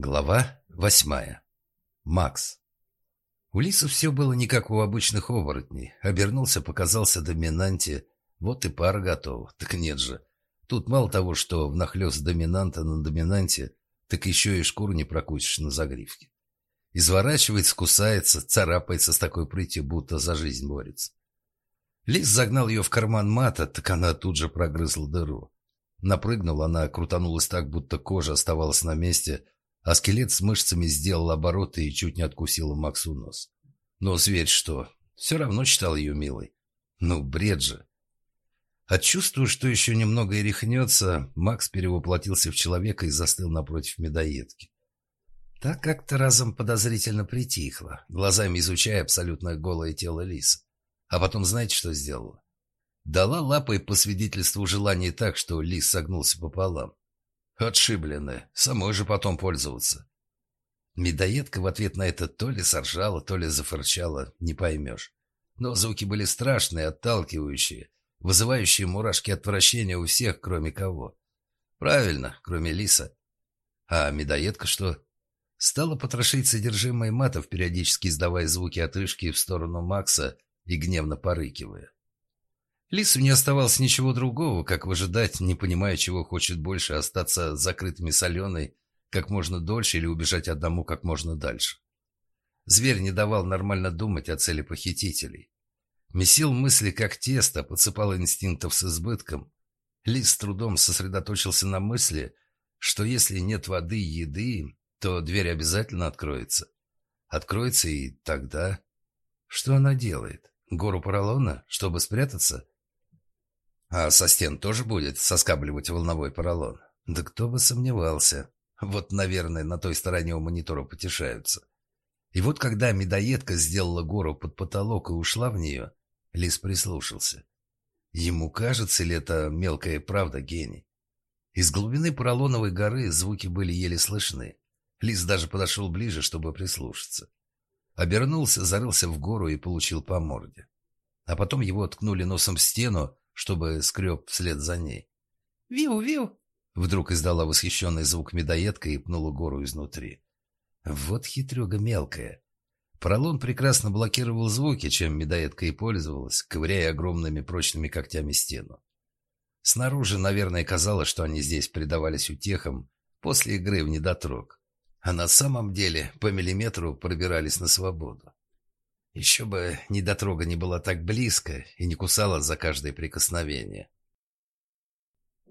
Глава восьмая. Макс. У Лисы все было не как у обычных оборотней. Обернулся, показался доминанте. Вот и пара готова. Так нет же. Тут мало того, что внахлёст доминанта на доминанте, так еще и шкуру не прокусишь на загривке. Изворачивается, кусается, царапается с такой прытью, будто за жизнь борется. Лис загнал ее в карман мата, так она тут же прогрызла дыру. Напрыгнула она, крутанулась так, будто кожа оставалась на месте – а скелет с мышцами сделал обороты и чуть не откусил Максу нос. Но зверь что? Все равно считал ее милой. Ну, бред же. От чувства, что еще немного и рехнется, Макс перевоплотился в человека и застыл напротив медоедки. Так как-то разом подозрительно притихло, глазами изучая абсолютно голое тело лиса. А потом знаете, что сделала? Дала лапой по свидетельству желания так, что лис согнулся пополам. Отшибленная. Самой же потом пользоваться. Медоедка в ответ на это то ли соржала, то ли зафырчала, не поймешь. Но звуки были страшные, отталкивающие, вызывающие мурашки отвращения у всех, кроме кого. Правильно, кроме лиса. А медоедка что? Стала потрошить содержимое матов, периодически издавая звуки отрыжки в сторону Макса и гневно порыкивая. Лису не оставалось ничего другого, как выжидать, не понимая, чего хочет больше, остаться закрытыми соленой как можно дольше или убежать одному как можно дальше. Зверь не давал нормально думать о цели похитителей. Месил мысли как тесто, подсыпал инстинктов с избытком. Лис с трудом сосредоточился на мысли, что если нет воды и еды, то дверь обязательно откроется. Откроется и тогда... Что она делает? Гору поролона, чтобы спрятаться? А со стен тоже будет соскабливать волновой поролон? Да кто бы сомневался. Вот, наверное, на той стороне у монитора потешаются. И вот когда медоедка сделала гору под потолок и ушла в нее, Лис прислушался. Ему кажется ли это мелкая правда гений? Из глубины поролоновой горы звуки были еле слышны. Лис даже подошел ближе, чтобы прислушаться. Обернулся, зарылся в гору и получил по морде. А потом его ткнули носом в стену, чтобы скреб вслед за ней. «Виу-виу!» Вдруг издала восхищенный звук медоедка и пнула гору изнутри. Вот хитрюга мелкая. Поролон прекрасно блокировал звуки, чем медоедка и пользовалась, ковыряя огромными прочными когтями стену. Снаружи, наверное, казалось, что они здесь предавались утехам после игры в недотрог. А на самом деле по миллиметру пробирались на свободу. Еще бы недотрога не была так близко и не кусала за каждое прикосновение.